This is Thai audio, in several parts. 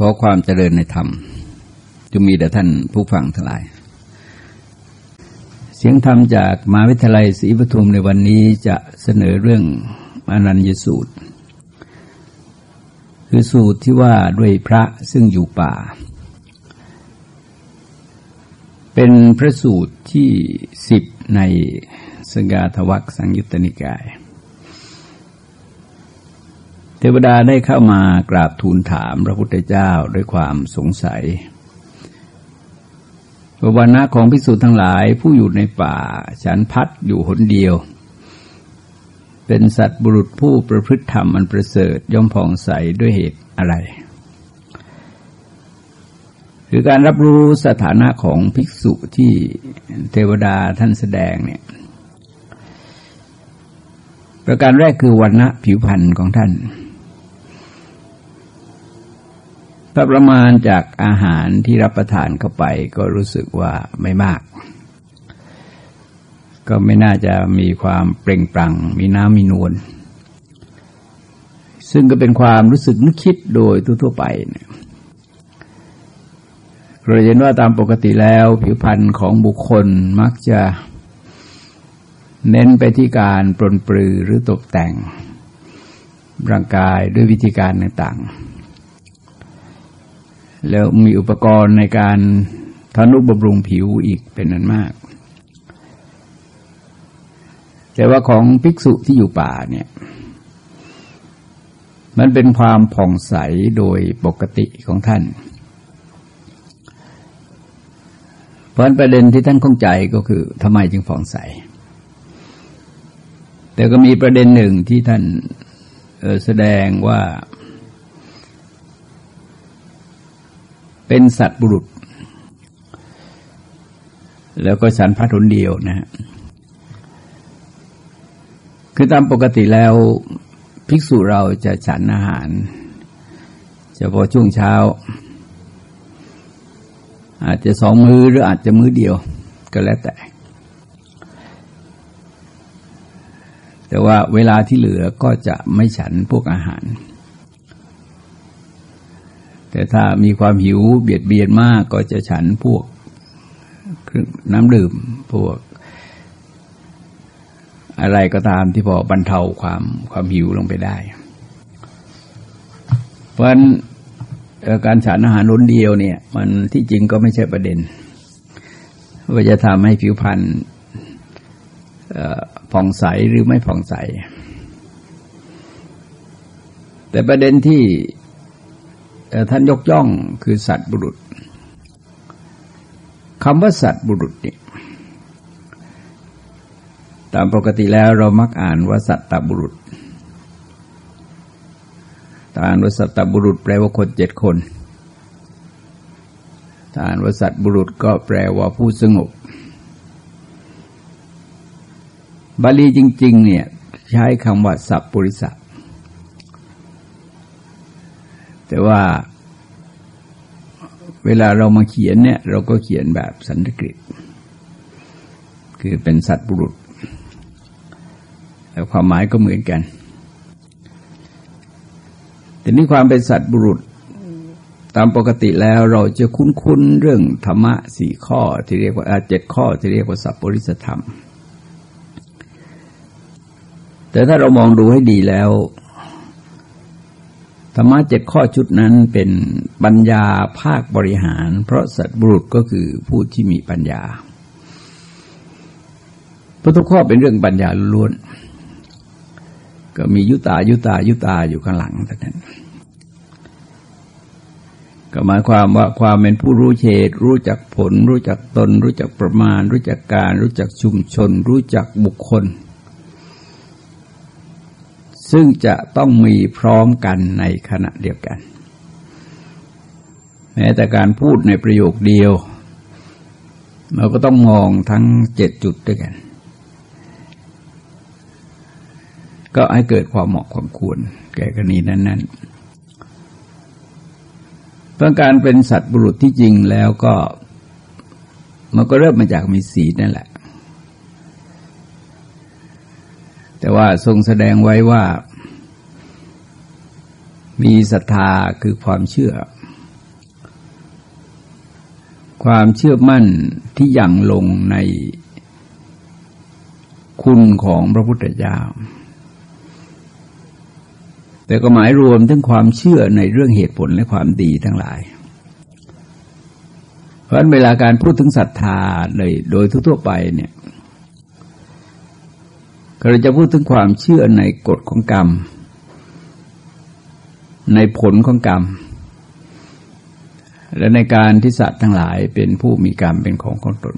ขอความเจริญในธรรมจะมีแต่ท่านผู้ฟังทั้งหลาย เสียงธรรมจากมหาวิทยาลัยศรีปทุมในวันนี้จะเสนอเรื่องอนันยสูตร คือสูตรที่ว่าด้วยพระซึ่งอยู่ป่า เป็นพระสูตรที่สิบในสกาทวักสังยุตตนิกาย เทวดาได้เข้ามากราบทูลถามพระพุทธเจ้าด้วยความสงสัยวันณะของพิสูจน์ทั้งหลายผู้อยู่ในป่า ฉันพัดอยู่หนเดียว เป็นสัตว์บุรุษผู้ประพฤติธรรมอันประเสริฐย่อมผ่องใสด้วยเหตุอะไร คือการรับรู้สถานะของภิกษุที่เทวดาท่านแสดงเนี่ยประการแรกคือวันณะผิวพรรณของท่าน ถ้าประมาณจากอาหารที่รับประทานเข้าไปก็รู้สึกว่าไม่มาก ก็ไม่น่าจะมีความเปล่งปลั่ง มีน้ำมีนวลซึ่งก็เป็นความรู้สึกนึกคิดโดยทั่วๆไปเนี่ยเราเห็นว่าตามปกติแล้วผิวพรรณของบุคคลมักจะเน้นไปที่การปรนปรือหรือตกแต่ง ร่างกายด้วยวิธีการต่างๆ แล้วมีอุปกรณ์ในการทนุบำรุงผิวอีกเป็นนั้นมาก แต่ว่าของภิกษุที่อยู่ป่าเนี่ย มันเป็นความผ่องใสโดยปกติของท่าน เพราะประเด็นที่ท่านข้องใจก็คือทำไมจึงผ่องใส แต่ก็มีประเด็นหนึ่งที่ท่านแสดงว่า เป็นสัตว์บุรุษ แล้วก็ฉันพัดหนเดียวนะฮะคือตามปกติแล้วภิกษุเราจะฉันอาหารเฉพาะช่วงเช้า อาจจะสองมือหรืออาจจะมือเดียวก็แล้วแต่ แต่ว่าเวลาที่เหลือก็จะไม่ฉันพวกอาหาร แต่ถ้ามีความหิวเบียดเบียนมากก็จะฉันพวกน้ำดื่มพวก อะไรก็ตามที่พอบรรเทาความความหิวลงไปได้ เพราะฉะนั้นการฉันอาหารล้นเดียวเนี่ย มันที่จริงก็ไม่ใช่ประเด็นว่าจะทำให้ผิวพรรณผ่องใสหรือไม่ผ่องใส แต่ประเด็นที่ ท่านยกย่องคือสัตว์บุรุษคำว่าสัตว์บุรุษเนี่ยตามปกติแล้วเรามักอ่านว่าสัตตบุรุษอ่านว่าสัตตบุรุษแปลว่าคนเจ็ดคนอ่านว่าสัตบุรุษก็แปลว่าผู้สงบบาลีจริง ๆ เนี่ยใช้คำว่าสัพปริสัต แต่ว่าเวลาเรามาเขียนเนี่ยเราก็เขียนแบบสันสกฤต คือเป็นสัตว์บุรุษแต่ความหมายก็เหมือนกัน แต่นี่ความเป็นสัตว์บุรุษตามปกติแล้วเราจะคุ้นๆเรื่องธรรมะสี่ข้อที่เรียกว่าเจ็ดข้อที่เรียกว่าสัพปริสธรรม แต่ถ้าเรามองดูให้ดีแล้ว ธรรมะเจ็ดข้อชุดนั้นเป็นปัญญาภาคบริหาร เพราะสัตว์บุรุษก็คือผู้ที่มีปัญญาพระทุกข้อเป็นเรื่องปัญญาล้วน ก็มียุตายุตายุตาอยู่ข้างหลังเท่นั้นก็หมายความว่าความเป็นผู้รู้เหตุรู้จักผล รู้จักตน รู้จักประมาณ รู้จักการ รู้จักชุมชน รู้จักบุคคล ซึ่งจะต้องมีพร้อมกันในขณะเดียวกัน แม้แต่การพูดในประโยคเดียว เราก็ต้องมองทั้งเจ็ดจุดด้วยกัน ก็ให้เกิดความเหมาะความควร แก่กรณีนั้น ๆ เพื่อการเป็นสัตว์บุรุษที่จริงแล้วก็ มันก็เริ่มมาจากมีสีนั่นแหละ แต่ว่าทรงแสดงไว้ว่า มีศรัทธาคือความเชื่อ ความเชื่อมั่นที่ยังลงในคุณของพระพุทธเจ้า แต่ก็หมายรวมถึงความเชื่อในเรื่องเหตุผลและความดีทั้งหลาย เพราะฉะนั้นเวลาการพูดถึงศรัทธาเลยโดยทั่วไปเนี่ย เราจะพูดถึงความเชื่อในกฎของกรรม ในผลของกรรม และในการที่สัตว์ทั้งหลายเป็นผู้มีกรรมเป็นของของตน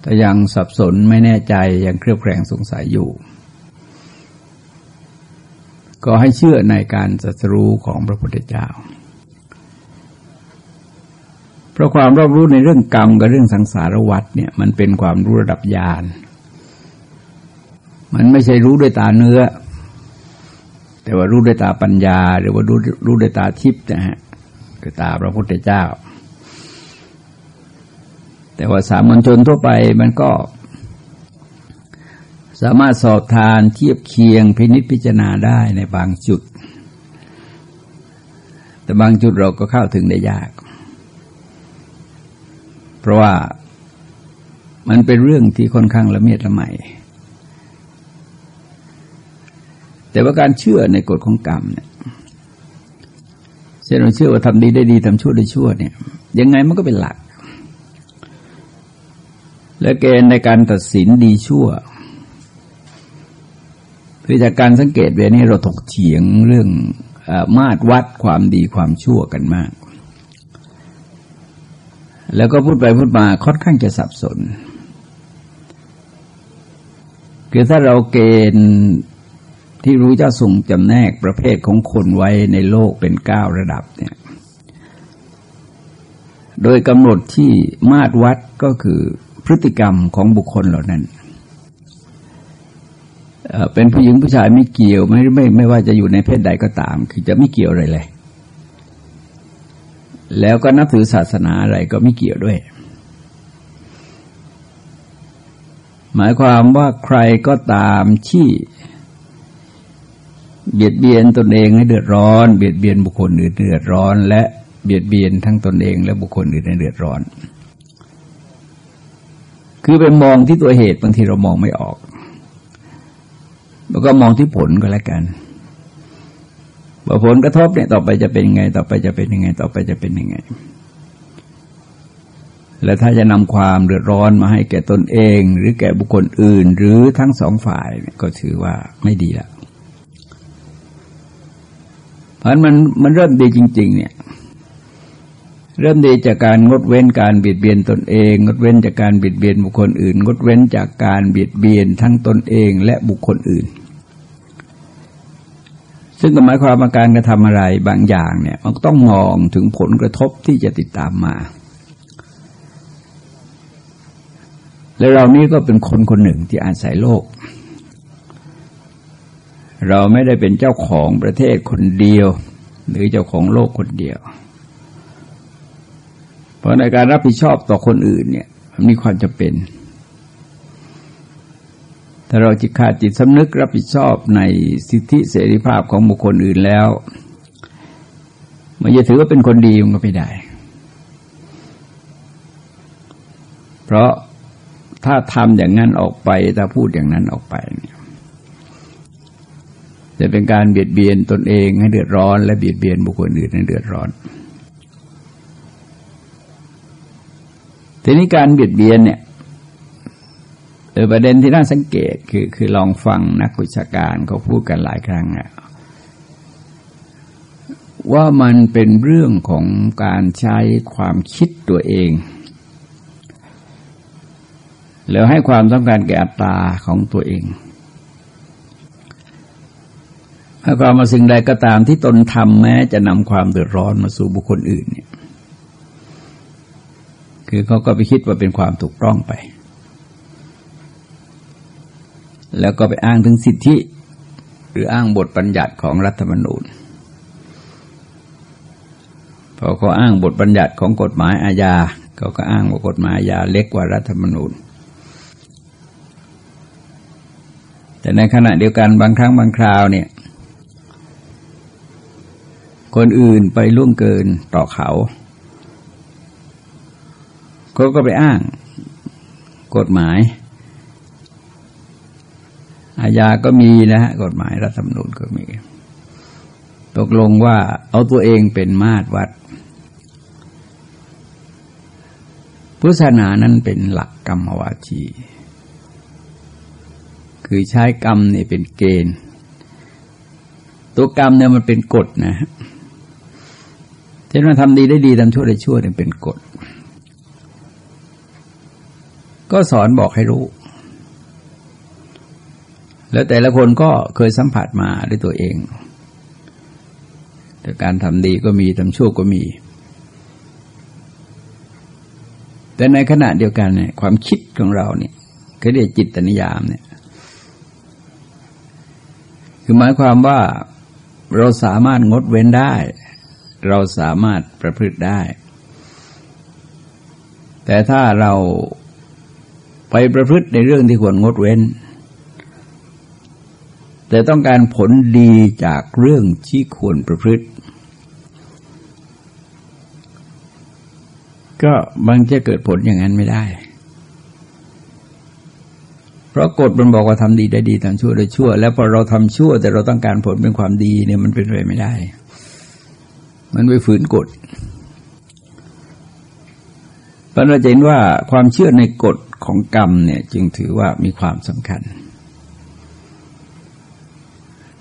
แต่ยังสับสนไม่แน่ใจยังเครือบแคลงสงสัยอยู่ ก็ให้เชื่อในการสัสรู้ของพระพุทธเจ้า เพราะความรอบรู้ในเรื่องกรรมกับเรื่องสังสารวัฏเนี่ย มันเป็นความรู้ระดับญาณมันไม่ใช่รู้ด้วยตาเนื้อ แต่ว่ารู้ด้วยตาปัญญา หรือว่ารู้รู้ด้วยตาทิพย์นะฮะด้วยตาพระพุทธเจ้า แต่ว่าสามัญชนทั่วไปมันก็ สามารถสอบทานเทียบเคียงพินิจพิจารณาได้ในบางจุด แต่บางจุดเราก็เข้าถึงได้ยาก เพราะว่ามันเป็นเรื่องที่ค่อนข้างละเมียดละไมแต่ว่าการเชื่อในกฎของกรรมเนี่ยเช่นเราเชื่อว่าทำดีได้ดีทำชั่วได้ชั่วเนี่ย ยังไงมันก็เป็นหลัก และเกณฑ์ในการตัดสินดีชั่วคือจากการสังเกตเวนี้เราถกเถียงเรื่องอมาตรวัดความดีความชั่วกันมาก แล้วก็พูดไปพูดมาค่อนข้างจะสับสน คือถ้าเราเกณฑ์ที่รู้เจ้าส่งจำแนกประเภทของคนไว้ในโลกเป็นเก้าระดับเนี่ย โดยกำหนดที่มาตรวัดก็คือพฤติกรรมของบุคคลเหล่านั้น เป็นผู้หญิงผู้ชายไม่เกี่ยวไม่ไม่ไม่ว่าจะอยู่ในเพศใดก็ตาม คือจะไม่เกี่ยวอะไรเลย แล้วก็นับถือศาสนาอะไรก็ไม่เกี่ยวด้วย หมายความว่าใครก็ตามที่เบียดเบียนตนเองให้เดือดร้อน เบียดเบียนบุคคลอื่นเดือดร้อน และเบียดเบียนทั้งตนเอง และบุคคลอื่นให้เดือดร้อน คือไปมองที่ตัวเหตุบางทีเรามองไม่ออก แล้วก็มองที่ผลก็แล้วกัน ว่าผลกระทบเนี่ยต่อไปจะเป็นยังไง ต่อไปจะเป็นยังไง ต่อไปจะเป็นยังไง และถ้าจะนำความเดือดร้อนมาให้แก่ตนเอง หรือแก่บุคคลอื่น หรือทั้งสองฝ่ายก็ถือว่าไม่ดีละเพราะมันมันเริ่มดีจริง ๆ เนี่ยเริ่มดีจากการงดเว้นการเบียดเบียนตนเอง งดเว้นจากการเบียดเบียนบุคคลอื่น งดเว้นจากการเบียดเบียนทั้งตนเองและบุคคลอื่น ซึ่งหมายความว่าการกระทำอะไรบางอย่างเนี่ยมันต้องมองถึงผลกระทบที่จะติดตามมา และเรานี้ก็เป็นคนคนหนึ่งที่อาศัยโลก เราไม่ได้เป็นเจ้าของประเทศคนเดียว หรือเจ้าของโลกคนเดียว เพราะในการรับผิดชอบต่อคนอื่นเนี่ยมีความจำเป็น ถ้าเราจิตขาดจิตสำนึกรับผิดชอบในสิทธิเสรีภาพของบุคคลอื่นแล้ว มันจะถือว่าเป็นคนดีมันก็ไม่ได้ เพราะถ้าทำอย่างนั้นออกไป ถ้าพูดอย่างนั้นออกไปเนี่ยจะเป็นการเบียดเบียนตนเองให้เดือดร้อน และเบียดเบียนบุคคลอื่นให้เดือดร้อน ทีนี้การเบียดเบียนเนี่ย เออประเด็นที่น่าสังเกตคือคือลองฟังนักวิชาการเขาพูดกันหลายครั้งอะว่ามันเป็นเรื่องของการใช้ความคิดตัวเอง แล้วให้ความสำคัญแก่อัตตาของตัวเองถ้าความมาสิ่งใดก็ตามที่ตนทำแม้จะนำความเดือดร้อนมาสู่บุคคลอื่นเนี่ยคือเขาก็ไปคิดว่าเป็นความถูกต้องไป แล้วก็ไปอ้างถึงสิทธิ หรืออ้างบทบัญญัติของรัฐธรรมนูญพอเขาอ้างบทบัญญัติของกฎหมายอาญาเขาก็อ้างว่ากฎหมายอาญาเล็กกว่ารัฐธรรมนูญ แต่ในขณะเดียวกันบางครั้งบางคราวเนี่ย คนอื่นไปล่วงเกินต่อเขาเขาก็ไปอ้างกฎหมาย อาญาก็มีนะฮะกฎหมายรัฐธรรมนูญก็มี ตกลงว่าเอาตัวเองเป็นมาตรวัด พุทธศาสนานั้นเป็นหลักกรรมวาจีคือใช้กรรมนี่เป็นเกณฑ์ ตัวกรรมเนี่ยมันเป็นกฎนะเช่นว่าทำดีได้ดีทำชั่วได้ชั่วเนี่ยเป็นกฎ ก็สอนบอกให้รู้ แล้วแต่ละคนก็เคยสัมผัสมาด้วยตัวเอง แต่การทำดีก็มีทำชั่วก็มี แต่ในขณะเดียวกันเนี่ยความคิดของเราเนี่ยเขาเรียกจิตนิยามเนี่ย คือหมายความว่าเราสามารถงดเว้นได้ เราสามารถประพฤติได้ แต่ถ้าเราไปประพฤติในเรื่องที่ควรงดเว้น แต่ต้องการผลดีจากเรื่องที่ควรประพฤติ ก็มันจะเกิดผลอย่างนั้นไม่ได้ เพราะกฎมันบอกว่าทำดีได้ดีทำชั่วได้ชั่ว แล้วพอเราทำชั่ว แต่เราต้องการผลเป็นความดีเนี่ยมันเป็นไปไม่ได้ มันไปฝืนกฎเพราะเราเห็นว่าความเชื่อในกฎของกรรมเนี่ยจึงถือว่ามีความสำคัญ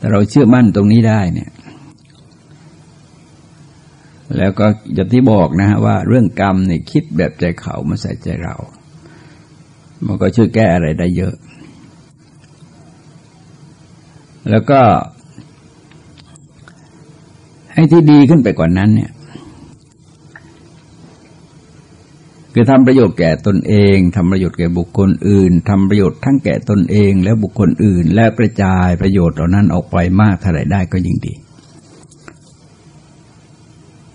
แต่เราเชื่อมั่นตรงนี้ได้เนี่ย แล้วก็อย่างที่บอกนะฮะว่าเรื่องกรรมเนี่ยคิดแบบใจเขามาใส่ใจเรา มันก็ช่วยแก้อะไรได้เยอะ แล้วก็ให้ที่ดีขึ้นไปกว่านั้นเนี่ย คือทำประโยชน์แก่ตนเองทำประโยชน์แก่บุคคลอื่นทำประโยชน์ทั้งแก่ตนเอง และบุคคลอื่น และกระจายประโยชน์เหล่านั้นออกไปมากเท่าไรได้ก็ยิ่งดี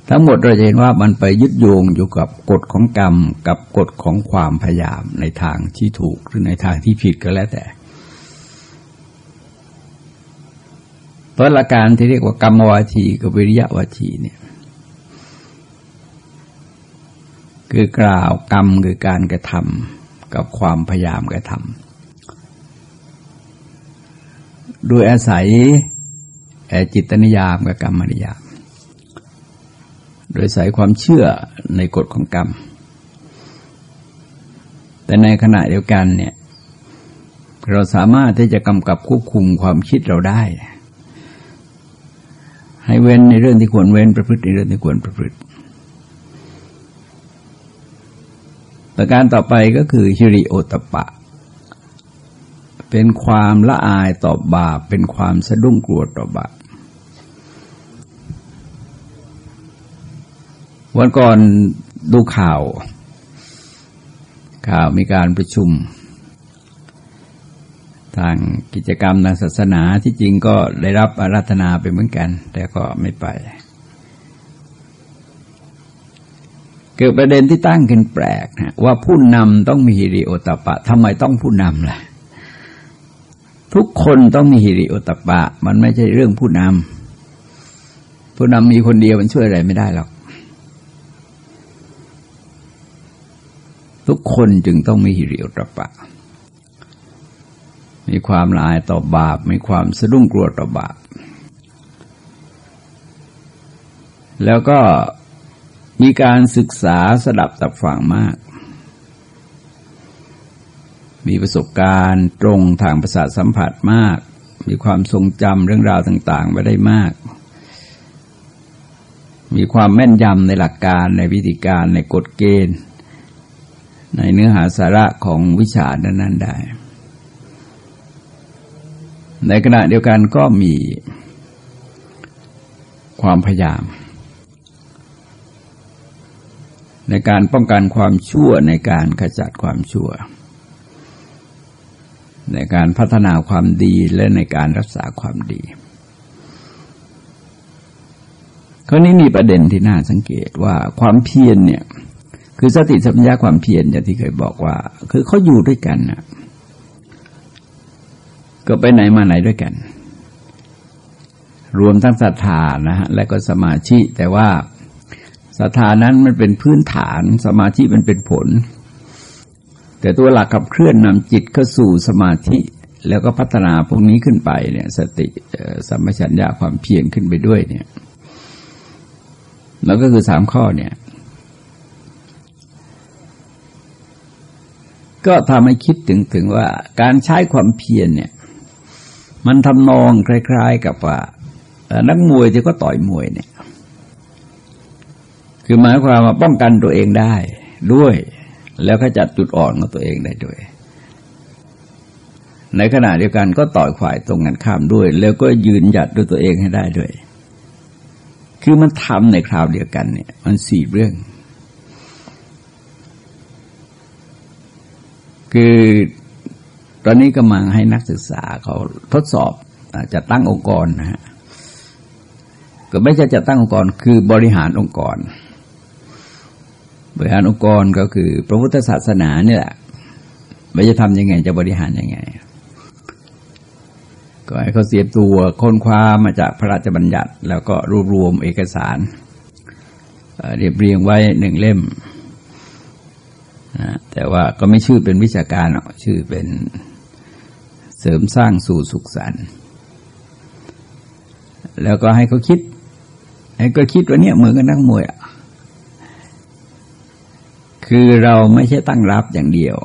ทั้งหมดเราจะเห็นว่ามันไปยึดโยงอยู่กับกฎของกรรม กับกฎของความพยายามในทางที่ถูกหรือในทางที่ผิดก็แล้วแต่เพราะหลักการที่เรียกว่ากรรมวาทีกับวิริยะวาทีเนี่ย คือกล่าวกรรมคือการกระทำกับความพยายามกระทำโดยอาศัยจิตนิยามกับกรรมนิยาม โดยสายความเชื่อในกฎของกรรม แต่ในขณะเดียวกันเนี่ยเราสามารถที่จะกำกับควบคุมความคิดเราได้ ให้เว้นในเรื่องที่ควรเว้นประพฤติในเรื่องที่ควรประพฤติ ประการต่อไปก็คือฮิริโอตปะ เป็นความละอายต่อบาป เป็นความสะดุ้งกลัวต่อบาปวันก่อนดูข่าว ข่าวมีการประชุม ทางกิจกรรมทางศาสนาที่จริงก็ได้รับอาราธนาไปเหมือนกัน แต่ก็ไม่ไป เกิดประเด็นที่ตั้งขึ้นแปลกนะว่าผู้นำต้องมีฮิริโอตปะทำไมต้องผู้นำล่ะ ทุกคนต้องมีฮิริโอตปะ มันไม่ใช่เรื่องผู้นำผู้นำมีคนเดียวมันช่วยอะไรไม่ได้หรอกทุกคนจึงต้องมีหิริโอตปะ มีความละอายต่อบาป มีความสะดุ้งกลัวต่อบาป แล้วก็ มีการศึกษาสดับตับฝังมาก มีประสบการณ์ตรงทางประสาทสัมผัสมาก มีความทรงจำเรื่องราวต่างๆไว้ได้มาก มีความแม่นยำในหลักการในวิธีการในกฎเกณฑ์ ในเนื้อหาสาระของวิชานั้นได้ ในขณะเดียวกันก็มีความพยายาม ในการป้องกันความชั่วในการขจัดความชั่ว ในการพัฒนาความดีและในการรักษาความดีคราวนี้มีประเด็นที่น่าสังเกตว่าความเพียรเนี่ย คือสติสัมปชัญญะความเพียรอย่างที่เคยบอกว่า คือเขาอยู่ด้วยกันนะก็ไปไหนมาไหนด้วยกัน รวมทั้งศรัทธานะฮะและก็สมาธิแต่ว่า ศรัทธานั้นมันเป็นพื้นฐานสมาธิมันเป็นผล แต่ตัวหลักขับเคลื่อนนำจิตเข้าสู่สมาธิ แล้วก็พัฒนาพวกนี้ขึ้นไปเนี่ยสติสัมปชัญญะความเพียรขึ้นไปด้วยเนี่ยแล้วก็คือสามข้อเนี่ย ก็ทำให้คิดถึงถึงว่าการใช้ความเพียรเนี่ย มันทำนองคล้าย ๆ กับว่านักมวยที่ก็ต่อยมวยเนี่ย คือหมายความว่าป้องกันตัวเองได้ด้วย แล้วก็จัดจุดอ่อนของตัวเองได้ด้วย ในขณะเดียวกันก็ต่อยขวายตรงกันข้ามด้วย แล้วก็ยืนหยัดด้วยตัวเองให้ได้ด้วย คือมันทำในคราวเดียวกันเนี่ย มันสี่เรื่อง คือตอนนี้กำลังให้นักศึกษาเขาทดสอบจะตั้งองค์กรนะฮะก็ไม่ใช่จะตั้งองค์กรคือบริหารองค์กร บริหารองค์กรก็คือพระพุทธศาสนาเนี่ยแหละไม่จะทำยังไงจะบริหารยังไง ก็ให้เขาเสียบตัวค้นคว้ามาจากพระราชบัญญัติ แล้วก็รวบรวมเอกสาร เรียบเรียงไว้หนึ่งเล่ม แต่ว่าก็ไม่ชื่อเป็นวิชาการหรอกชื่อเป็นเสริมสร้างสู่สุขสันต์แล้วก็ให้เขาคิดไอ้ก็คิดว่าเนี่ยเหมือนกับนักมวยอะ คือเราไม่ใช่ตั้งรับอย่างเดียว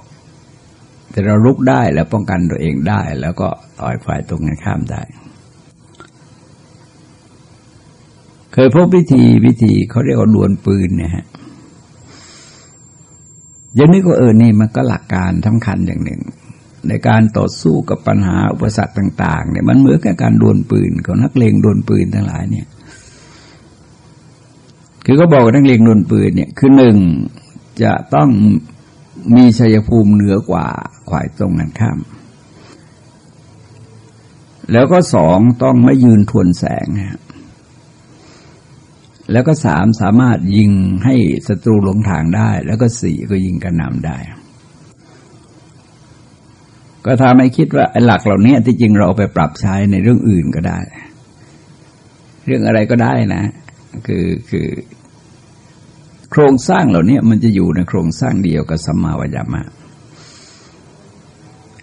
แต่เราลุกได้แล้วป้องกันตัวเองได้ แล้วก็ต่อยฝ่ายตรงกันข้ามได้ เคยพบวิธีวิธีเขาเรียกว่าดวลปืนเนี่ยฮะยังนึกว่าเออนี่มันก็หลักการสำคัญอย่างหนึ่ง ในการต่อสู้กับปัญหาอุปสรรคต่าง ๆ เนี่ยมันเหมือนกับการดวลปืนของนักเลงดวลปืนทั้งหลายเนี่ย คือก็บอกนักเลงดนปืนเนี่ย คือหนึ่ง จะต้องมีชัยภูมิเหนือกว่าขวายตรงกันข้าม แล้วก็สองต้องไม่ยืนทวนแสงนะแล้วก็สามสามารถยิงให้ศัตรูหลงทางได้ แล้วก็สี่ก็ยิงกระนำได้ ก็ทำให้คิดว่าไอ้หลักเหล่านี้ที่จริงเราไปปรับใช้ในเรื่องอื่นก็ได้ เรื่องอะไรก็ได้นะ คือคือ โครงสร้างเหล่านี้มันจะอยู่ในโครงสร้างเดียวกับสัมมาวิยามะ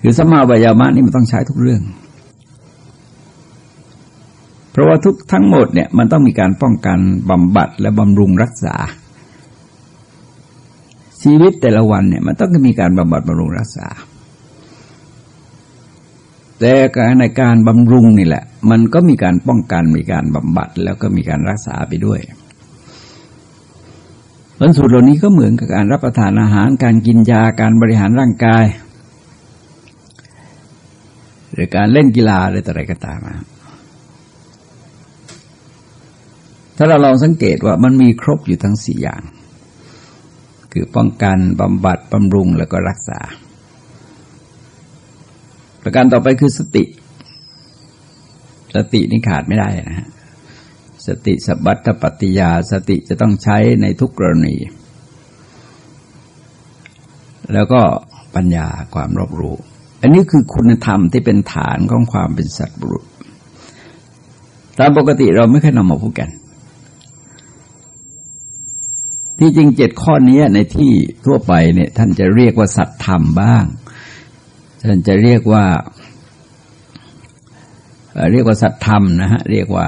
คือสัมมาวิยามะนี่มันต้องใช้ทุกเรื่อง เพราะว่าทุกทั้งหมดเนี่ยมันต้องมีการป้องกันบำบัดและบำรุงรักษา ชีวิตแต่ละวันเนี่ยมันต้องมีการบำบัดบำรุงรักษา แต่การในการบำรุงนี่แหละ มันก็มีการป้องกันมีการบำบัดแล้วก็มีการรักษาไปด้วย ผลสูตรเหล่านี้ก็เหมือนกับการรับประทานอาหาร การกินยา การบริหารร่างกาย หรือการเล่นกีฬาอะไรต่ออะไรก็ตาม ถ้าเราลองสังเกตว่ามันมีครบอยู่ทั้งสี่อย่าง คือป้องกันบำบัดบำรุงแล้วก็รักษา ประการต่อไปคือสติ สตินี่ขาดไม่ได้นะฮะ สติสบัตปฏิยาสติจะต้องใช้ในทุกกรณี แล้วก็ปัญญาความรอบรู้ อันนี้คือคุณธรรมที่เป็นฐานของความเป็นสัตว์บุรุษตามปกติเราไม่เคยนำมาพูดกัน ที่จริงเจ็ดข้อนี้ในที่ทั่วไปเนี่ยท่านจะเรียกว่าสัตธรรมบ้างท่านจะเรียกว่าเรียกว่าสัตธรรมนะฮะเรียกว่า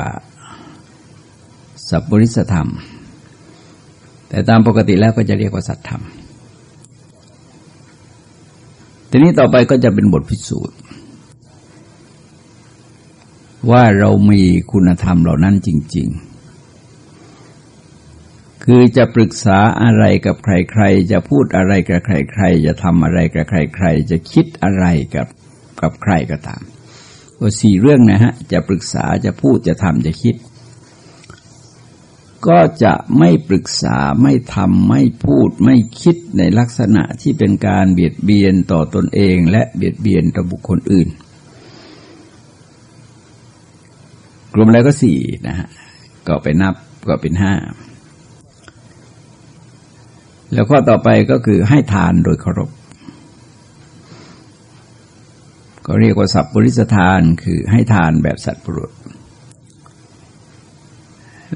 สัพปริสธรรม แต่ตามปกติแล้วก็จะเรียกว่าสัตธรรม ทีนี้ต่อไปก็จะเป็นบทพิสูจน์ ว่าเรามีคุณธรรมเหล่านั้นจริง ๆ คือจะปรึกษาอะไรกับใคร ๆ จะพูดอะไรกับใคร ๆ จะทำอะไรกับใคร ๆ จะคิดอะไรกับกับใครก็ตามก็สี่เรื่องนะฮะ จะปรึกษาจะพูดจะทำจะคิด ก็จะไม่ปรึกษาไม่ทำไม่พูดไม่คิดในลักษณะที่เป็นการเบียดเบียนต่อตนเองและเบียดเบียนต่อบุคคลอื่น กลุ่มแล้วก็สี่นะฮะก็ไปนับก็เป็นห้าแล้วข้อต่อไปก็คือให้ทานโดยเคารพ ก็เรียกว่าสัพปริสทานคือให้ทานแบบสัตว์ปรุษ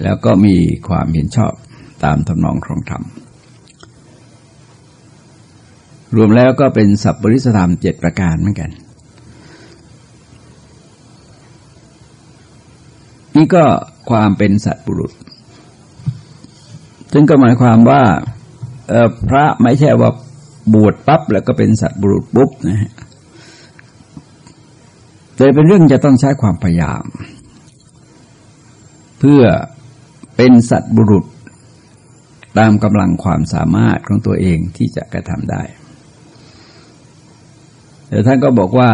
แล้วก็มีความเห็นชอบตามทำนองครองธรรม รวมแล้วก็เป็นสัพปริสธรรมเจ็ดประการเหมือนกัน นี่ก็ความเป็นสัตว์บุรุษ ซึ่งก็หมายความว่าพระไม่ใช่ว่าบวชปั๊บแล้วก็เป็นสัตว์บุรุษปุ๊บนะฮะแต่เป็นเรื่องจะต้องใช้ความพยายาม เพื่อ เป็นสัตบุรุษ ตามกำลังความสามารถของตัวเองที่จะกระทำได้ แต่ท่านก็บอกว่า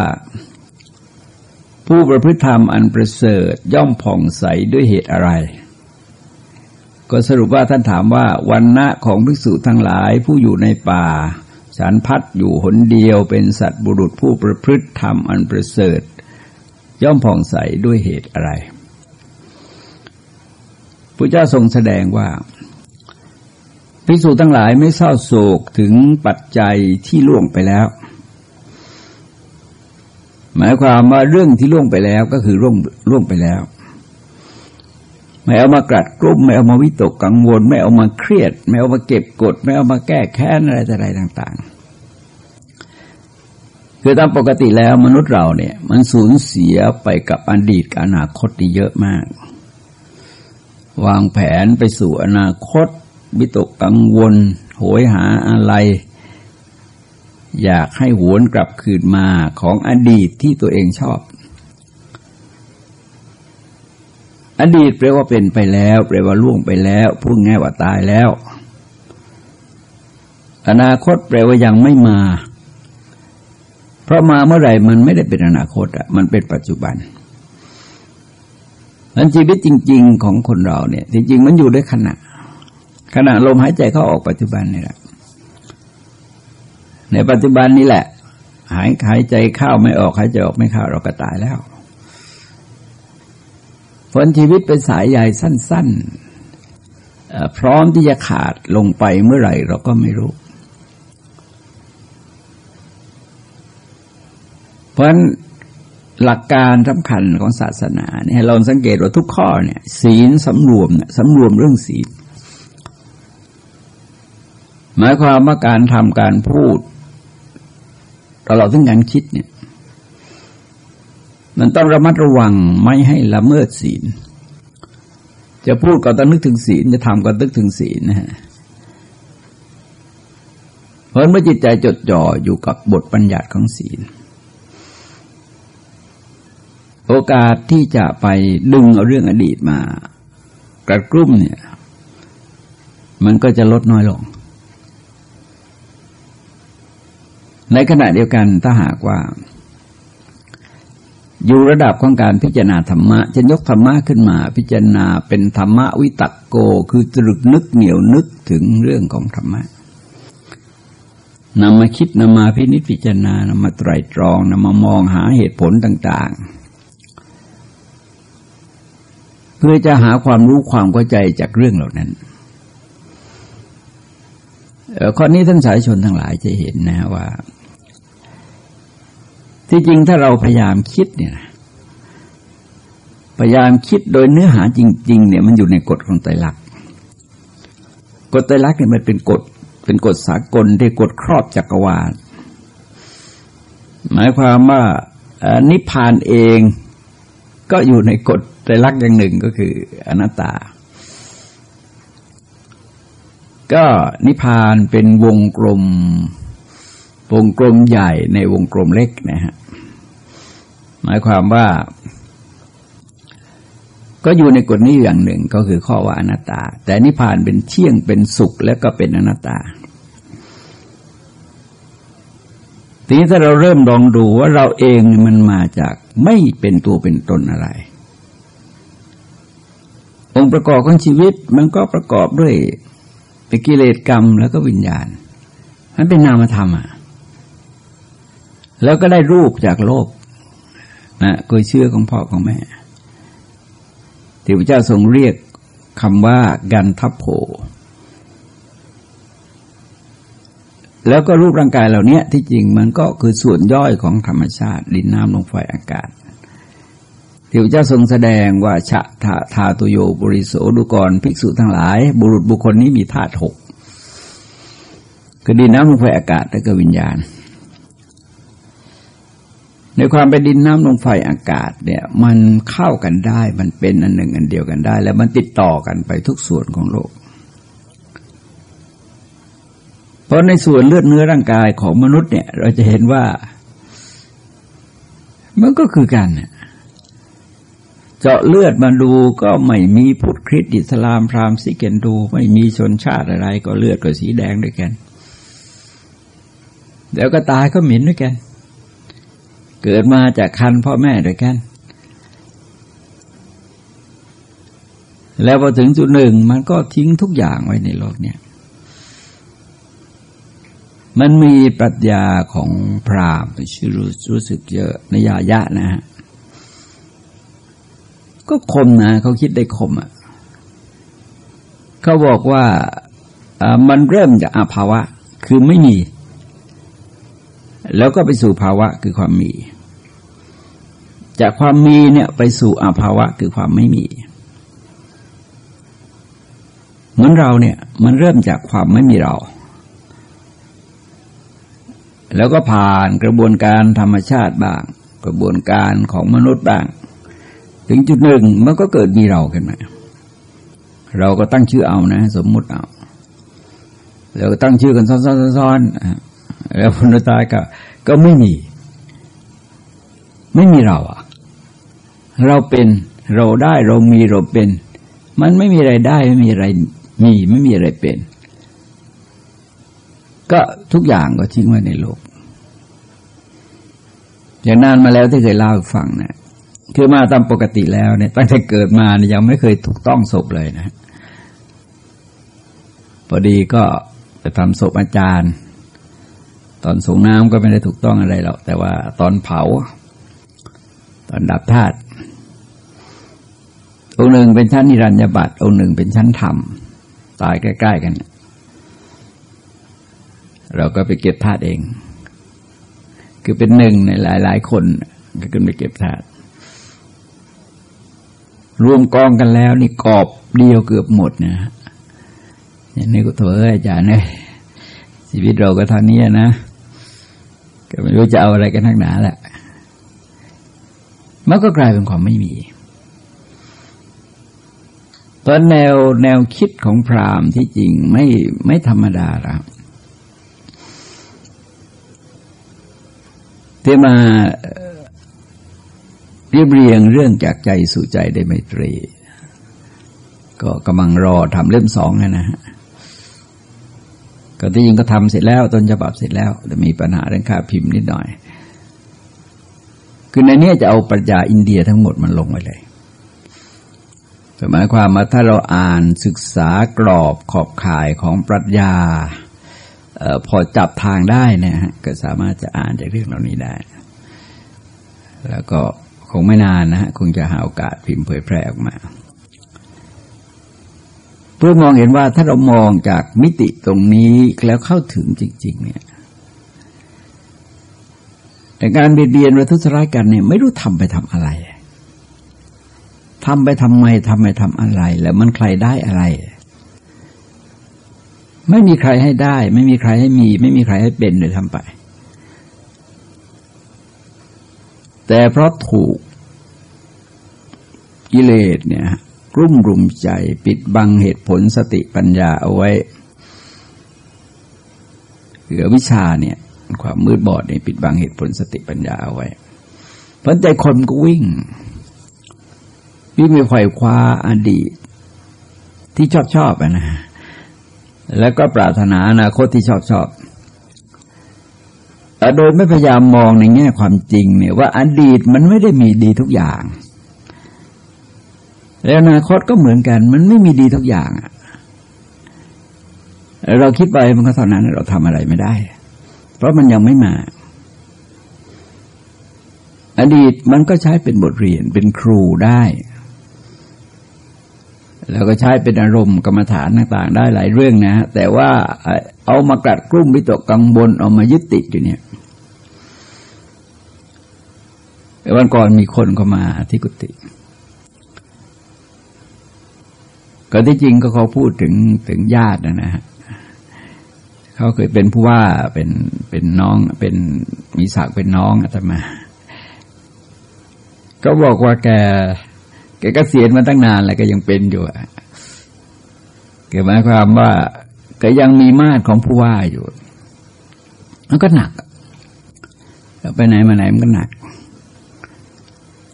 ผู้ประพฤติธรรมอันประเสริฐย่อมผ่องใสด้วยเหตุอะไร ก็สรุปว่าท่านถามว่าวันณะของภิกษุทั้งหลายผู้อยู่ในป่าฉันพัดอยู่หนเดียวเป็นสัตว์บุรุษผู้ประพฤติธรรมอันประเสริฐ ย่อมผ่องใสด้วยเหตุอะไร ระเจ้าทรงแสดงว่าภิกษุทั้งหลายไม่เศร้าโศกถึงปัจจัยที่ล่วงไปแล้ว หมายความว่าเรื่องที่ล่วงไปแล้วก็คือล่วงล่วงไปแล้ว ไม่เอามากรัดกลุ้มไม่เอามาวิตกกังวล ไม่เอามาเครียด ไม่เอามาเก็บกด ไม่เอามาแก้แค้นอะไรอะไรต่าง ๆ คือตามปกติแล้วมนุษย์เราเนี่ย มันสูญเสียไปกับอดีตกับอนาคตนี่เยอะมาก วางแผนไปสู่อนาคตวิตกกังวล โหยหาอะไร อยากให้หวนกลับคืนมาของอดีตที่ตัวเองชอบ อดีตแปลว่าเป็นไปแล้วแปลว่าล่วงไปแล้วพูดง่ายว่าตายแล้ว อนาคตแปลว่ายังไม่มา เพราะมาเมื่อไหร่มันไม่ได้เป็นอนาคตอะมันเป็นปัจจุบัน นั้นชีวิตจริง ๆ ของคนเราเนี่ยจริง ๆ มันอยู่ด้วยขณะขณะลมหายใจเข้าออกปัจจุบันนี่แหละ ในปัจจุบันนี้แหละ หายหายใจเข้าไม่ออกหายใจออกไม่เข้าเราก็ตายแล้วผลชีวิตเป็นสายใหญ่สั้น ๆ พร้อมที่จะขาดลงไปเมื่อไหร่เราก็ไม่รู้ เพราะ หลักการสำคัญของศาสนาเนี่ยเราสังเกตว่าทุกข้อเนี่ย ศีลสำรวมสำรวมเรื่องศีล หมายความว่าการทำการพูดตลอดถึงการคิดเนี่ย มันต้องระมัดระวังไม่ให้ละเมิดศีล จะพูดก็ต้องนึกถึงศีลจะทำก็นึกถึงศีลนะฮะเพราะเมื่อจิตใจจดจ่ออยู่กับบทบัญญัติของศีล โอกาสที่จะไปดึงเอาเรื่องอดีตมากระกรุ่มเนี่ย มันก็จะลดน้อยลง ในขณะเดียวกันถ้าหากว่า อยู่ระดับของการพิจารณาธรรมะจะยกธรรมะขึ้นมา พิจารณาเป็นธรรมะวิตักโก คือตรึกนึกเหนียวนึกถึงเรื่องของธรรมะนำมาคิดนำมาพินิจพิจารณานำมาไตรตรองนำมามองหาเหตุผลต่าง ๆ เพื่อจะหาความรู้ความเข้าใจจากเรื่องเหล่านั้นข้อนี้ท่านสายชนทั้งหลายจะเห็นนะว่า ที่จริงถ้าเราพยายามคิดเนี่ยพยายามคิดโดยเนื้อหาจริง ๆ เนี่ยมันอยู่ในกฎของไตรลักษณ์กฎไตรลักษณ์เนี่ยมันเป็นกฎเป็นกฎสากลที่กฎครอบจักรวาล หมายความว่านิพพานเองก็อยู่ในกฎ ไตรลักษณ์อย่างหนึ่งก็คืออนัตตา ก็นิพพานเป็นวงกลม วงกลมใหญ่ในวงกลมเล็กนะฮะหมายความว่า ก็อยู่ในกฎนี้อย่างหนึ่งก็คือข้อว่าอนัตตา แต่นิพพานเป็นเที่ยงเป็นสุขและก็เป็นอนัตตาทีนี้ถ้าเราเริ่มลองดูว่าเราเองมันมาจากไม่เป็นตัวเป็นตนอะไร องค์ประกอบของชีวิตมันก็ประกอบด้วยกิเลสกรรมแล้วก็วิญญาณ มันเป็นนามธรรมอะแล้วก็ได้รูปจากโลกนะเคยเชื่อของพ่อของแม่ ที่พระเจ้าทรงเรียกคำว่ากันทัพโผแล้วก็รูปร่างกายเหล่านี้ที่จริงมันก็คือส่วนย่อยของธรรมชาติดินน้ำลมไฟอากาศ ที่พระเจ้าทรงแสดงว่าชะทาทาตุโยบริโสดูก่อนภิกษุทั้งหลาย บุรุษบุคคลนี้มีธาตุหกคือดินน้ำลมไฟอากาศและก็วิญญาณ ในความเป็นดินน้ำลมไฟอากาศเนี่ยมันเข้ากันได้มันเป็นอันหนึ่งอันเดียวกันได้ แล้วมันติดต่อกันไปทุกส่วนของโลก เพราะในส่วนเลือดเนื้อร่างกายของมนุษย์เนี่ย เราจะเห็นว่า มันก็คือกันเจาะเลือดมาดูก็ไม่มีพุทธคริสต์อิสลามพราหมณ์สิเกนดู ไม่มีชนชาติอะไร ก็เลือดก็สีแดงด้วยกัน เดี๋ยวก็ตายก็หมิ่นด้วยกัน เกิดมาจากคันพ่อแม่ด้วยกัน แล้วพอถึงจุดหนึ่งมันก็ทิ้งทุกอย่างไว้ในโลกเนี่ย มันมีปรัชญาของพราหมณ์ชื่อรู้สึกเยอะในยายะนะฮะ ก็คมนะเขาคิดได้คมอะเขาบอกว่ามันเริ่มจากอาภาวะ คือไม่มี แล้วก็ไปสู่ภาวะคือความมี จากความมีเนี่ยไปสู่อาภาวะคือความไม่มี เหมือนเราเนี่ย มันเริ่มจากความไม่มีเรา แล้วก็ผ่านกระบวนการธรรมชาติบ้าง กระบวนการของมนุษย์บ้าง ถึงจุดหนึ่งมันก็เกิดมีเราขึ้นมา เราก็ตั้งชื่อเอานะ สมมุติเอา แล้วก็ตั้งชื่อกันซ้อนๆแล้วผลตายก็ ก็ไม่มี ไม่มีเราอะเราเป็นเราได้เรามีเราเป็น มันไม่มีอะไรได้ไม่มีอะไรมีไม่มีอะไรเป็น ก็ทุกอย่างก็ทิ้งไว้ในโลกอย่างนานมาแล้วที่เคยเล่าให้ฟังนะ คือมาตามปกติแล้วเนี่ยตั้งแต่เกิดมาเนี่ยยังไม่เคยถูกต้องศพเลยนะ พอดีก็ไปทำศพอาจารย์ ตอนส่งน้ำก็ไม่ได้ถูกต้องอะไรหรอกแต่ว่าตอนเผา ตอนดับธาตุองค์หนึ่งเป็นชั้นนิรันยบัตรองค์หนึ่งเป็นชั้นธรรมตายใกล้ๆกัน เราก็ไปเก็บธาตุเอง คือเป็นหนึ่งในหลาย ๆ คนก็ขึ้นไปเก็บธาตุ รวมกองกันแล้ว นี่กอบเดียวเกือบหมดนะอย่างนี้ก็เถอะอาจารย์เนี่ยชีวิตเราก็เท่านี้นะก็ไม่รู้จะเอาอะไรกันทักหนาแหละมันก็กลายเป็นความไม่มีตอนแนวแนวคิดของพราหมณ์ที่จริงไม่ไม่ธรรมดาครับที่มา เรียบเรียงเรื่องจากใจสู่ใจได้ไมตรี ก็กำลังรอทำเล่มสองนะฮะก็ที่จริงก็ทำเสร็จแล้วต้นฉบับเสร็จแล้วแต่มีปัญหาเรื่องค่าพิมพ์นิดหน่อย คือในนี้จะเอาปรัชญาอินเดียทั้งหมดมันลงไปเลยหมายความว่าถ้าเราอ่านศึกษากรอบขอบข่ายของปรัชญาออพอจับทางได้เนี่ยก็สามารถจะอ่านจากเรื่องเหล่านี้ได้ แล้วก็ คงไม่นานนะฮะคงจะหาโอกาสพิมพ์เผยแพร่ออกมา เพื่อมองเห็นว่าถ้าเรามองจากมิติตรงนี้แล้วเข้าถึงจริง ๆ เนี่ยแต่การเบียดเบียนระทุษร้ายกันเนี่ยไม่รู้ทำไปทำอะไรทำไปทำไมทำไปทำอะไร แล้วมันใครได้อะไร ไม่มีใครให้ได้ ไม่มีใครให้มี ไม่มีใครให้เป็นเลยทำไป แต่เพราะถูกกิเลสเนี่ยกลุ่มรุมใจปิดบังเหตุผลสติปัญญาเอาไว้คือวิชาเนี่ย ความมืดบอดเนี่ยปิดบังเหตุผลสติปัญญาเอาไว้เพราะใจคนก็วิ่ง วิ่งไปไขว่คว้าอดีต ที่ชอบชอบนะแล้วก็ปรารถนาอนาคตที่ชอบชอบ โดยไม่พยายามมองในแง่ความจริงเนี่ยว่าอดีตมันไม่ได้มีดีทุกอย่าง แล้วอนาคตก็เหมือนกัน มันไม่มีดีทุกอย่าง เราคิดไปมันก็เท่านั้นเราทำอะไรไม่ได้ เพราะมันยังไม่มา อดีตมันก็ใช้เป็นบทเรียนเป็นครูได้ แล้วก็ใช้เป็นอารมณ์กรรมฐานต่าง ๆ ได้หลายเรื่องนะ แต่ว่าเอามากลัดกลุ้มวิตกกังวลเอามายึดติดอยู่เนี่ยวันก่อนมีคนเข้ามาที่กุฏิก็ที่จริงก็เขาพูดถึงถึงญาตินะนะฮะเขาเคยเป็นผู้ว่าเป็นเป็นน้องเป็นมีศักดิ์เป็นน้องอาตมา ก็บอกว่าแก แกกเกษียณมาตั้งนานแล้วก็ยังเป็นอยู่เกิดหมายความว่าก็ยังมีมาตรของผู้ว่าอยู่มันก็หนักไปไหนมาไหนมันก็หนัก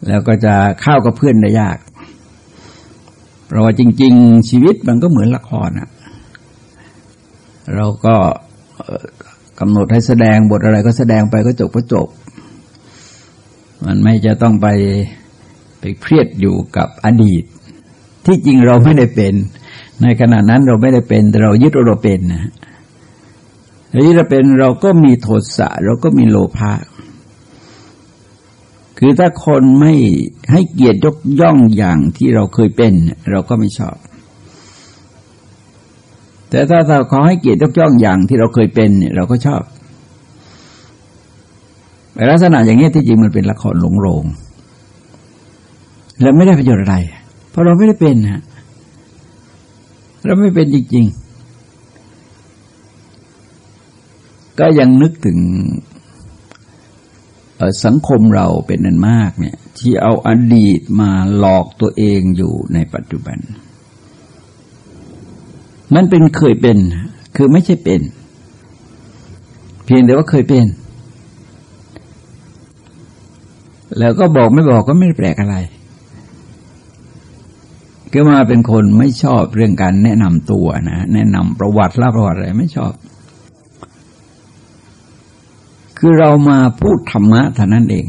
แล้วก็จะเข้ากับเพื่อนได้ยาก เพราะว่าจริง ๆ ชีวิตมันก็เหมือนละครอะเราก็กำหนดให้แสดงบทอะไรก็แสดงไปก็จบก็จบ มันไม่จะต้องไป ไปเครียดอยู่กับอดีต ที่จริงเราไม่ได้เป็น ในขณะนั้นเราไม่ได้เป็น แต่เรายึดเราเป็นนะแล้วยึดเราเป็นเราก็มีโทสะเราก็มีโลภะคือถ้าคนไม่ให้เกียรติยกย่องอย่างที่เราเคยเป็น เราก็ไม่ชอบ แต่ถ้าเราขอให้เกียรติยกย่องอย่างที่เราเคยเป็นเราก็ชอบลักษณะอย่างนี้ที่จริงมันเป็นละครหลงโรง แล้วไม่ได้ประโยชน์อะไร เพราะเราไม่ได้เป็นฮะเราไม่เป็นจริง ๆ ก็ยังนึกถึงสังคมเราเป็นนันมากเนี่ย ที่เอาอดีตมาหลอกตัวเองอยู่ในปัจจุบัน มันเป็นเคยเป็น คือไม่ใช่เป็น เพียงแต่ว่าเคยเป็น แล้วก็บอกไม่บอกก็ไม่แปลกอะไร ก็มาเป็นคนไม่ชอบเรื่องการแนะนำตัวนะ แนะนำประวัติเล่าประวัติอะไรไม่ชอบ คือเรามาพูดธรรมะเท่านั้นเอง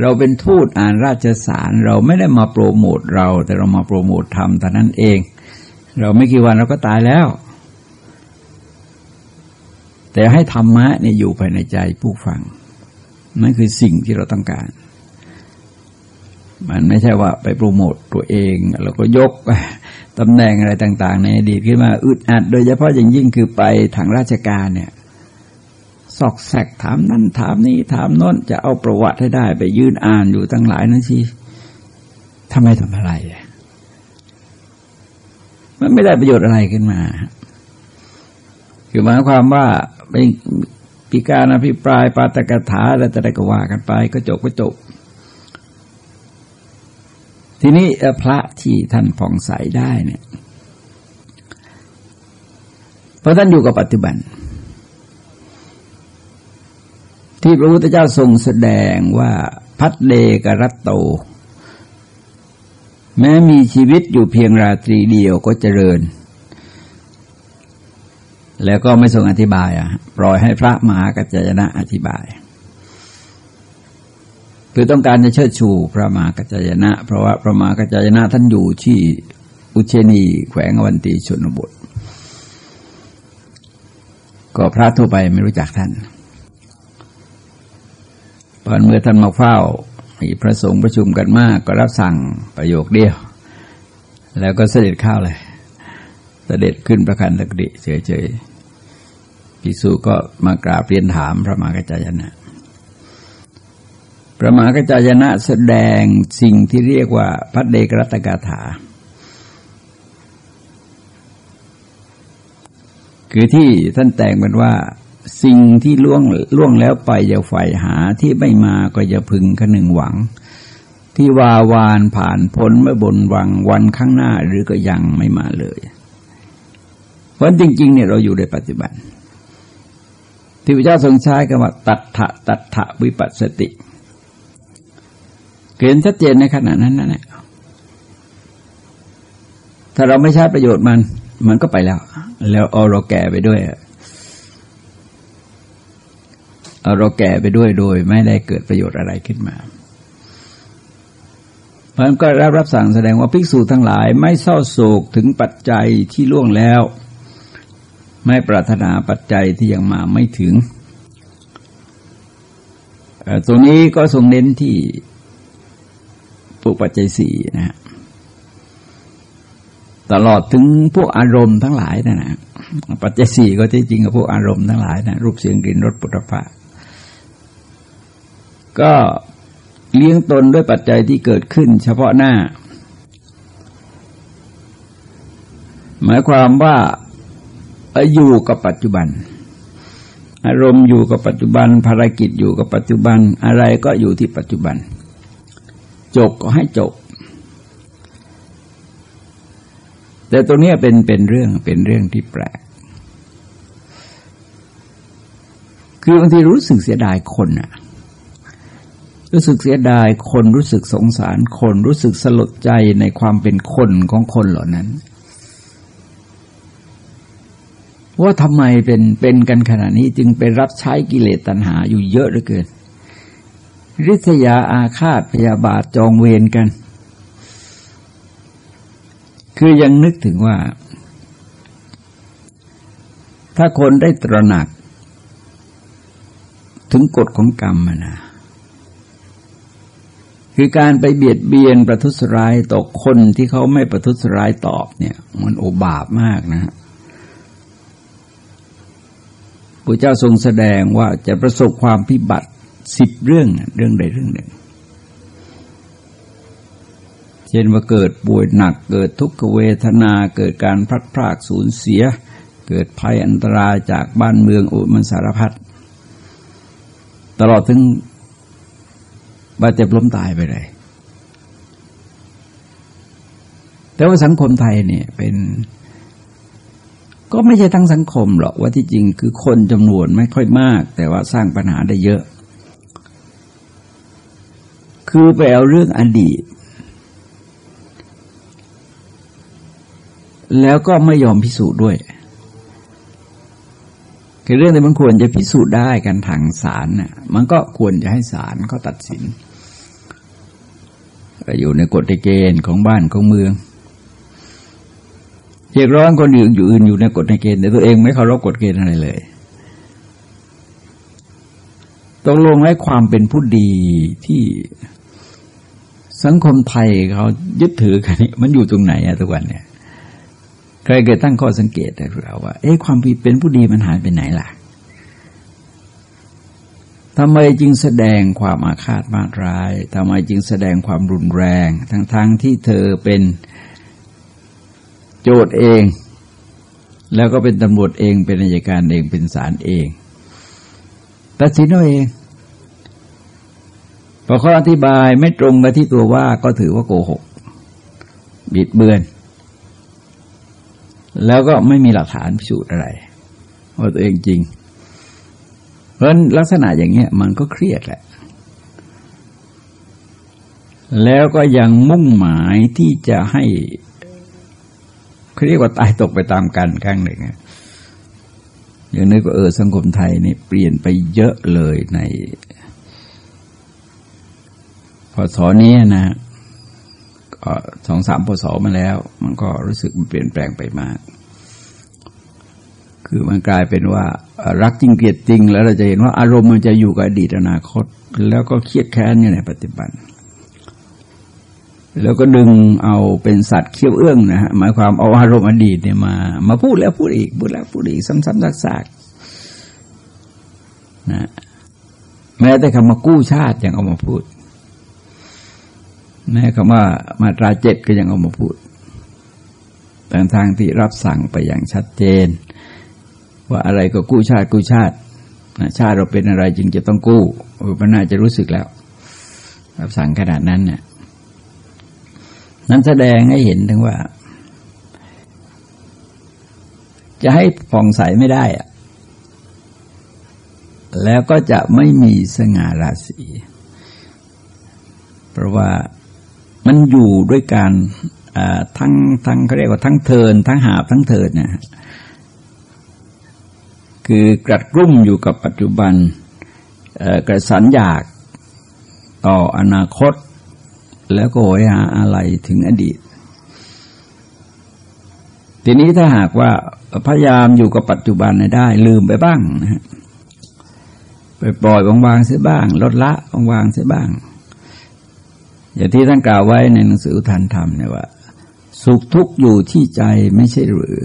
เราเป็นทูตอ่านราชสารเราไม่ได้มาโปรโมทเรา แต่เรามาโปรโมทธรรมเท่านั้นเอง เราไม่กี่วันเราก็ตายแล้ว แต่ให้ธรรมะเนี่ยอยู่ภายในใจผู้ฟังนั่นคือสิ่งที่เราต้องการ มันไม่ใช่ว่าไปโปรโมทตัวเอง แล้วก็ยกตำแหน่งอะไรต่าง ๆ ในอดีตขึ้นมาอึดอัด โดยเฉพาะอย่างยิ่งคือไปทางราชการเนี่ยสอกแสกถามนั่นถามนี่ถามโน้นจะเอาประวัติให้ได้ ไปยื่นอ่านอยู่ตั้งหลายนาทีทำไมทำอะไร มันไม่ได้ประโยชน์อะไรขึ้นมา คือหมายความว่าไปปีการอภิปรายปาตกถาอะไรแต่ก็ว่ากันไป ก็จบก็จบ ทีนี้พระที่ท่านผ่องใสได้เนี่ยเพราะท่านอยู่กับปัจจุบัน ที่พระพุทธเจ้าทรงแสดงว่าพัดเดกรัตโต แม้มีชีวิตอยู่เพียงราตรีเดียวก็เจริญ แล้วก็ไม่ทรงอธิบายอะ ปล่อยให้พระมหากัจจยนะอธิบาย คือต้องการจะเชิดชูพระมหากัจจายนะ เพราะว่าพระมหากัจจายนะท่านอยู่ที่อุเชนีแขวงอวันตีชนบท ก็พระทั่วไปไม่รู้จักท่านพอเมื่อท่านมาเฝ้ามีพระสงฆ์ประชุมกันมากก็รับสั่งประโยคเดียว แล้วก็เสด็จข้าวเลยเสด็จขึ้นประคันตกดิเฉยๆพิสุก็มากราบเรียนถามพระมหากัจจายนะ ระมหากจจายนะแสดงสิ่งที่เรียกว่าพัดเดกรัตกาถา คือที่ท่านแต่งเป็นว่า สิ่งที่ล่วงล่วงแล้วไปอย่าใฝ่หาที่ไม่มาก็อย่าพึงคนึงหวัง ที่วาวานผ่านพ้นเมื่อบนวังวันข้างหน้าหรือก็ยังไม่มาเลย เพราะจริง ๆ เนี่ยเราอยู่ในปัจจุบันที่พระเจ้าทรงใช้คำว่าตัทธะตัทธะวิปัสสติเเห็นชัดเจนในขณะนั้นนั่นแหละถ้าเราไม่ใช้ประโยชน์มัน มันก็ไปแล้ว แล้วเอาเราแก่ไปด้วยเราแก่ไปด้วยโดย ไม่ได้เกิดประโยชน์อะไรขึ้นมาเพราะนั้นก็รับรับสั่งแสดงว่าภิกษุทั้งหลายไม่เศร้าโศกถึงปัจจัยที่ล่วงแล้ว ไม่ปรารถนาปัจจัยที่ยังมาไม่ถึง ตรงนี้ก็ทรงเน้นที่ ปุปัจจัยสี่นะฮะตลอดถึงพวกอารมณ์ทั้งหลายนะนะปัจจัยสี่ก็ที่จริงกับพวกอารมณ์ทั้งหลายนะรูปเสียงกลิ่นรสปุถะก็เลี้ยงตนด้วยปัจจัยที่เกิดขึ้น เฉพาะหน้า หมายความว่าอยู่กับปัจจุบัน อารมณ์อยู่กับปัจจุบันภารกิจอยู่กับปัจจุบันอะไรก็อยู่ที่ปัจจุบัน จบก็ให้จบ แต่ตรงนี้เป็นเป็นเรื่องเป็นเรื่องที่แปลก คือบางทีรู้สึกเสียดายคนอะรู้สึกเสียดายคนรู้สึกสงสารคนรู้สึกสลดใจในความเป็นคนของคนเหล่านั้น ว่าทำไมเป็นเป็นกันขนาดนี้จึงไปรับใช้กิเลสตัณหาอยู่เยอะเหลือเกิน ริษยาอาฆาตพยาบาทจองเวรกัน คือยังนึกถึงว่า ถ้าคนได้ตระหนัก ถึงกฎของกรรมนะคือการไปเบียดเบียนประทุษร้ายต่อคนที่เขาไม่ประทุษร้ายตอบเนี่ย มันโอบาปมากนะพระเจ้าทรงแสดงว่าจะประสบความพิบัติ สิบเรื่องเรื่องใดเรื่องหนึ่ง เช่นว่าเกิดป่วยหนักเกิดทุกขเวทนาเกิดการพลัดพรากสูญเสีย เกิดภัยอันตรายจากบ้านเมืองอุมันสารพัดตลอดถึงบาดเจ็บล้มตายไปเลย แต่ว่าสังคมไทยเนี่ยเป็นก็ไม่ใช่ทั้งสังคมหรอกว่าที่จริงคือคนจำนวนไม่ค่อยมาก แต่ว่าสร้างปัญหาได้เยอะ คือไปเอาเรื่องอดีต แล้วก็ไม่ยอมพิสูจน์ด้วยคือเรื่องที่มันควรจะพิสูจน์ได้กันทางศาลน่ะมันก็ควรจะให้ศาลเขาตัดสินอยู่ในกฎเกณฑ์ของบ้านของเมืองเรียกร้องคนอื่นอยู่อื่นอยู่ในกฎในเกณฑ์แต่ตัวเองไม่เคารพกฎเกณฑ์อะไรเลยตกลงให้ความเป็นผู้ดีที่ สังคมไทยเขายึดถือกันนี่มันอยู่ตรงไหนอะทุกวันเนี่ยใครเกิดตั้งข้อสังเกตแต่เราว่า เอ๊ะความเป็นผู้ดีมันหายไปไหนล่ะทำไมจึงแสดงความอาฆาตมาร้ายทำไมจึงแสดงความรุนแรง ทั้งๆทที่เธอเป็นโจทย์เอง แล้วก็เป็นตำรวจเอง เป็นอายการเอง เป็นศาลเอง ตัดสินเอาเอง พอเขาอธิบายไม่ตรงกับที่ตัวว่าก็ถือว่าโกหก บิดเบือน แล้วก็ไม่มีหลักฐานพิสูจน์อะไรว่าตัวเองจริง เพราะลักษณะอย่างเงี้ย มันก็เครียดแหละ แล้วก็ยังมุ่งหมายที่จะให้เขาเรียกว่าตายตกไปตามกันข้างหนึ่งอย่างนี้ก็เออสังคมไทยนี่เปลี่ยนไปเยอะเลยใน พศนี้นะก็สองสามพศมาแล้ว มันก็รู้สึกมันเปลี่ยนแปลงไปมาก คือมันกลายเป็นว่า รักจริงเกลียดจริง แล้วเราจะเห็นว่าอารมณ์มันจะอยู่กับอดีตอนาคต แล้วก็เครียดแค้นอยู่ในปัจจุบันแล้วก็ดึงเอาเป็นสัตว์เขี้ยวเอื้องนะฮะหมายความเอาอารมณ์อดีตเนี่ยมา มาพูดแล้วพูดอีกพูดแล้วพูดอีกซ้ำๆซากๆนะแม้แต่คำมากู้ชาติยังเอามาพูด แม้คำว่ามาตราเจ็ดก็ยังเอามาพูดต่างทางที่รับสั่งไปอย่างชัดเจน ว่าอะไรก็กู้ชาติกู้ชาติชาติเราเป็นอะไรจึงจะต้องกู้มันน่าจะรู้สึกแล้ว รับสั่งขนาดนั้นเนี่ยนั้นแสดงให้เห็นถึงว่า จะให้ผ่องใสไม่ได้อะแล้วก็จะไม่มีสง่าราศีเพราะว่า มันอยู่ด้วยการทั้งทั้งเขาเรียกว่าทั้งเทินทั้งหาบทั้งเทินนะคือกรัดกรุ่มอยู่กับปัจจุบันกระสันอยากต่ออนาคต แล้วก็โหยหาอะไรถึงอดีต ทีนี้ถ้าหากว่าพยายามอยู่กับปัจจุบันได้ ลืมไปบ้างนะไปปล่อยวางๆเสียบ้าง ลดละวางๆเสียบ้าง อย่างที่ท่านกล่าวไว้ในหนังสือทันธรรมเนี่ยว่า สุขทุกข์อยู่ที่ใจไม่ใช่หรือ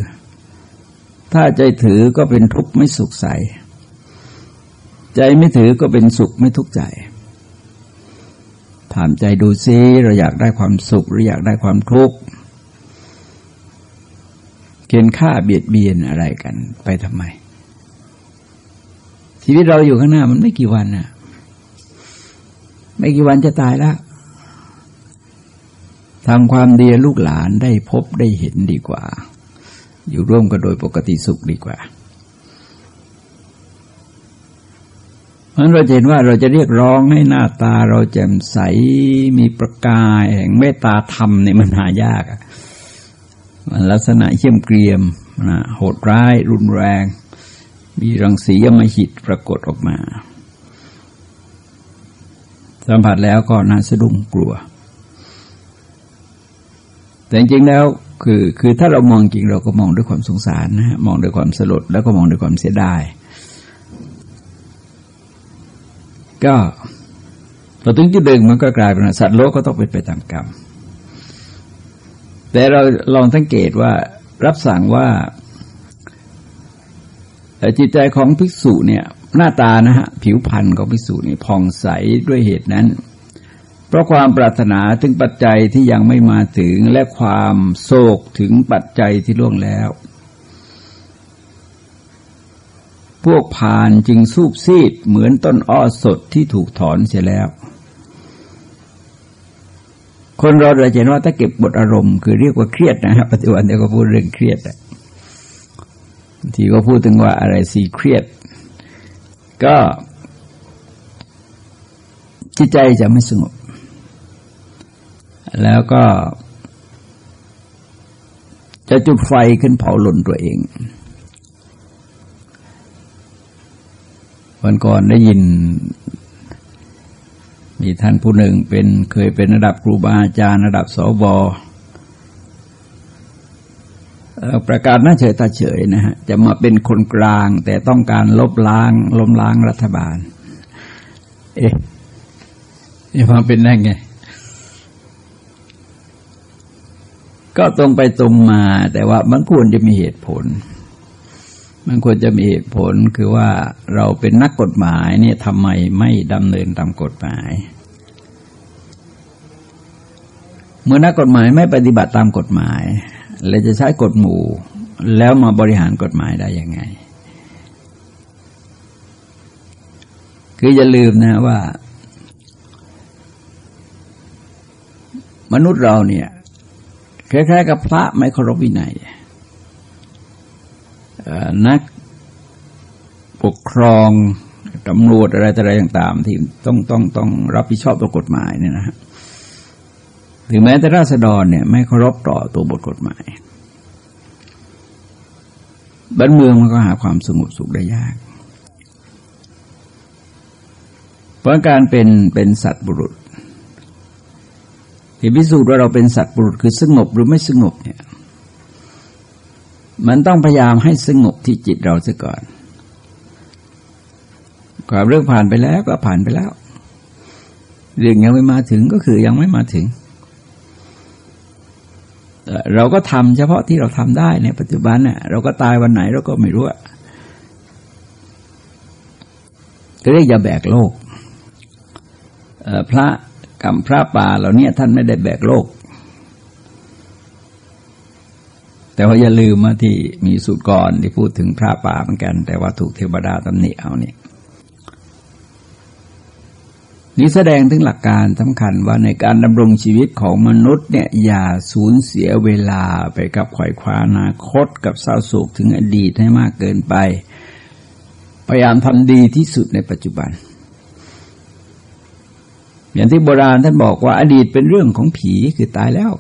ถ้าใจถือก็เป็นทุกข์ไม่สุขใส ใจไม่ถือก็เป็นสุขไม่ทุกข์ใจ ถามใจดูซิเราอยากได้ความสุขหรืออยากได้ความทุกข์เกียนฆ่าเบียดเบียนอะไรกันไปทำไม ชีวิตเราอยู่ข้างหน้ามันไม่กี่วันน่ะ ไม่กี่วันจะตายแล้ว ทำความดีลูกหลานได้พบได้เห็นดีกว่า อยู่ร่วมกันโดยปกติสุขดีกว่าเพราะเราเห็นว่าเราจะเรียกร้องให้หน้าตาเราแจ่มใสมีประกายแห่งเมตตาธรรมเนี่ยมันหายากมันลักษณะเชี่ยมเกรียมนะโหดร้าย รุนแรง มีรังสียมหิตปรากฏออกมา สัมผัสแล้วก็น่าสะดุ้งกลัว แต่จริงๆแล้วคือคือถ้าเรามองจริงเราก็มองด้วยความสงสารนะฮะมองด้วยความสลดแล้วก็มองด้วยความเสียดาย ก็พอถึงจุดหนึ่งมันก็กลายเป็นสัตว์โลกก็ต้องเป็นไปตามกรรม แต่เราลองสังเกตว่ารับสั่งว่าจิตใจของภิกษุเนี่ย หน้าตานะฮะผิวพรรณของภิกษุนี่ผ่องใสด้วยเหตุนั้น เพราะความปรารถนาถึงปัจจัยที่ยังไม่มาถึงและความโศกถึงปัจจัยที่ล่วงแล้ว พวกผ่านจึงสูบซีดเหมือนต้นอ้อสดที่ถูกถอนเสียแล้ว คนเราเราเห็นว่าถ้าเก็บบทอารมณ์คือเรียกว่าเครียดนะครับปัจจุบันเดี๋ยวก็พูดเรื่องเครียดทีก็พูดถึงว่าอะไรสีเครียด ก็จิตใจจะไม่สงบ แล้วก็ จะจุดไฟขึ้นเผาหล่นตัวเอง วันก่อนได้ยิน มีท่านผู้หนึ่งเป็นเคยเป็นระดับครูบาอาจารย์ระดับสบประกาศน่าเฉยตาเฉยนะฮะจะมาเป็นคนกลางแต่ต้องการลบล้างล้มล้างรัฐบาล เอ๊ะนี่ความเป็นได้ไง ก็ตรงไปตรงมา แต่ว่ามันควรจะมีเหตุผล มันควรจะมีเหตุผลคือว่าเราเป็นนักกฎหมายเนี่ยทำไมไม่ดำเนินตามกฎหมาย เมื่อนักกฎหมายไม่ปฏิบัติตามกฎหมายเราจะใช้กฎหมู่ แล้วมาบริหารกฎหมายได้ยังไง คืออย่าลืมนะว่า มนุษย์เราเนี่ย คล้ายๆกับพระไม่เคารพวินัยนักปกครองตำรวจอะไรอะไรต่างๆ ที่ต้องต้องต้องรับผิดชอบต่อกฎหมายเนี่ยนะฮะถึงแม้แต่ราษฎรเนี่ย ไม่เคารพต่อตัวบทกฎหมาย บ้านเมืองมันก็หาความสงบสุขได้ยาก เพราะการเป็นเป็นสัตว์บุรุษ ที่พิสูจน์ว่าเราเป็นสัตว์บุรุษคือสงบหรือไม่สงบเนี่ย มันต้องพยายามให้สงบที่จิตเราซะก่อนความเรื่องผ่านไปแล้วก็ผ่านไปแล้ว เรื่องยังไม่มาถึงก็คือยังไม่มาถึง เราก็ทำเฉพาะที่เราทำได้ในปัจจุบันเนี่ยเราก็ตายวันไหนเราก็ไม่รู้ก็เรียกอย่าแบกโลกพระ กับพระป่าเหล่านี้ท่านไม่ได้แบกโลก แต่ว่าอย่าลืมว่าที่มีสูตรก่อนที่พูดถึงพระป่าเหมือนกัน แต่ว่าถูกเทวดาตำหนิเอานี่นี่แสดงถึงหลักการสำคัญว่าในการดำรงชีวิตของมนุษย์เนี่ยอย่าสูญเสียเวลาไปกับขวายคว้านาคตกับเศร้าโศกถึงอดีตให้มากเกินไป พยายามทำดีที่สุดในปัจจุบัน อย่างที่โบราณท่านบอกว่าอดีตเป็นเรื่องของผีคือตายแล้ว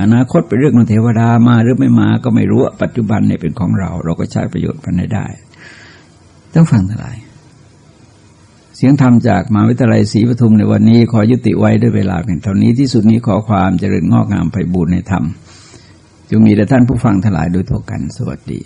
อนาคตเป็นเรื่องของเทวดามาหรือไม่มาก็ไม่รู้ปัจจุบันเนี่ยเป็นของเรา เราก็ใช้ประโยชน์มันได้ต้องฟังทั้งหลายเสียงธรรมจากมหาวิทยาลัยศรีปทุมในวันนี้ขอยุติไว้ด้วยเวลาเพียงเท่านี้ที่สุดนี้ขอความเจริญงอกงามไปบูรณนธรรมจงมีแด่ท่านผู้ฟังทั้งหลายโดยทั่วกันสวัสดี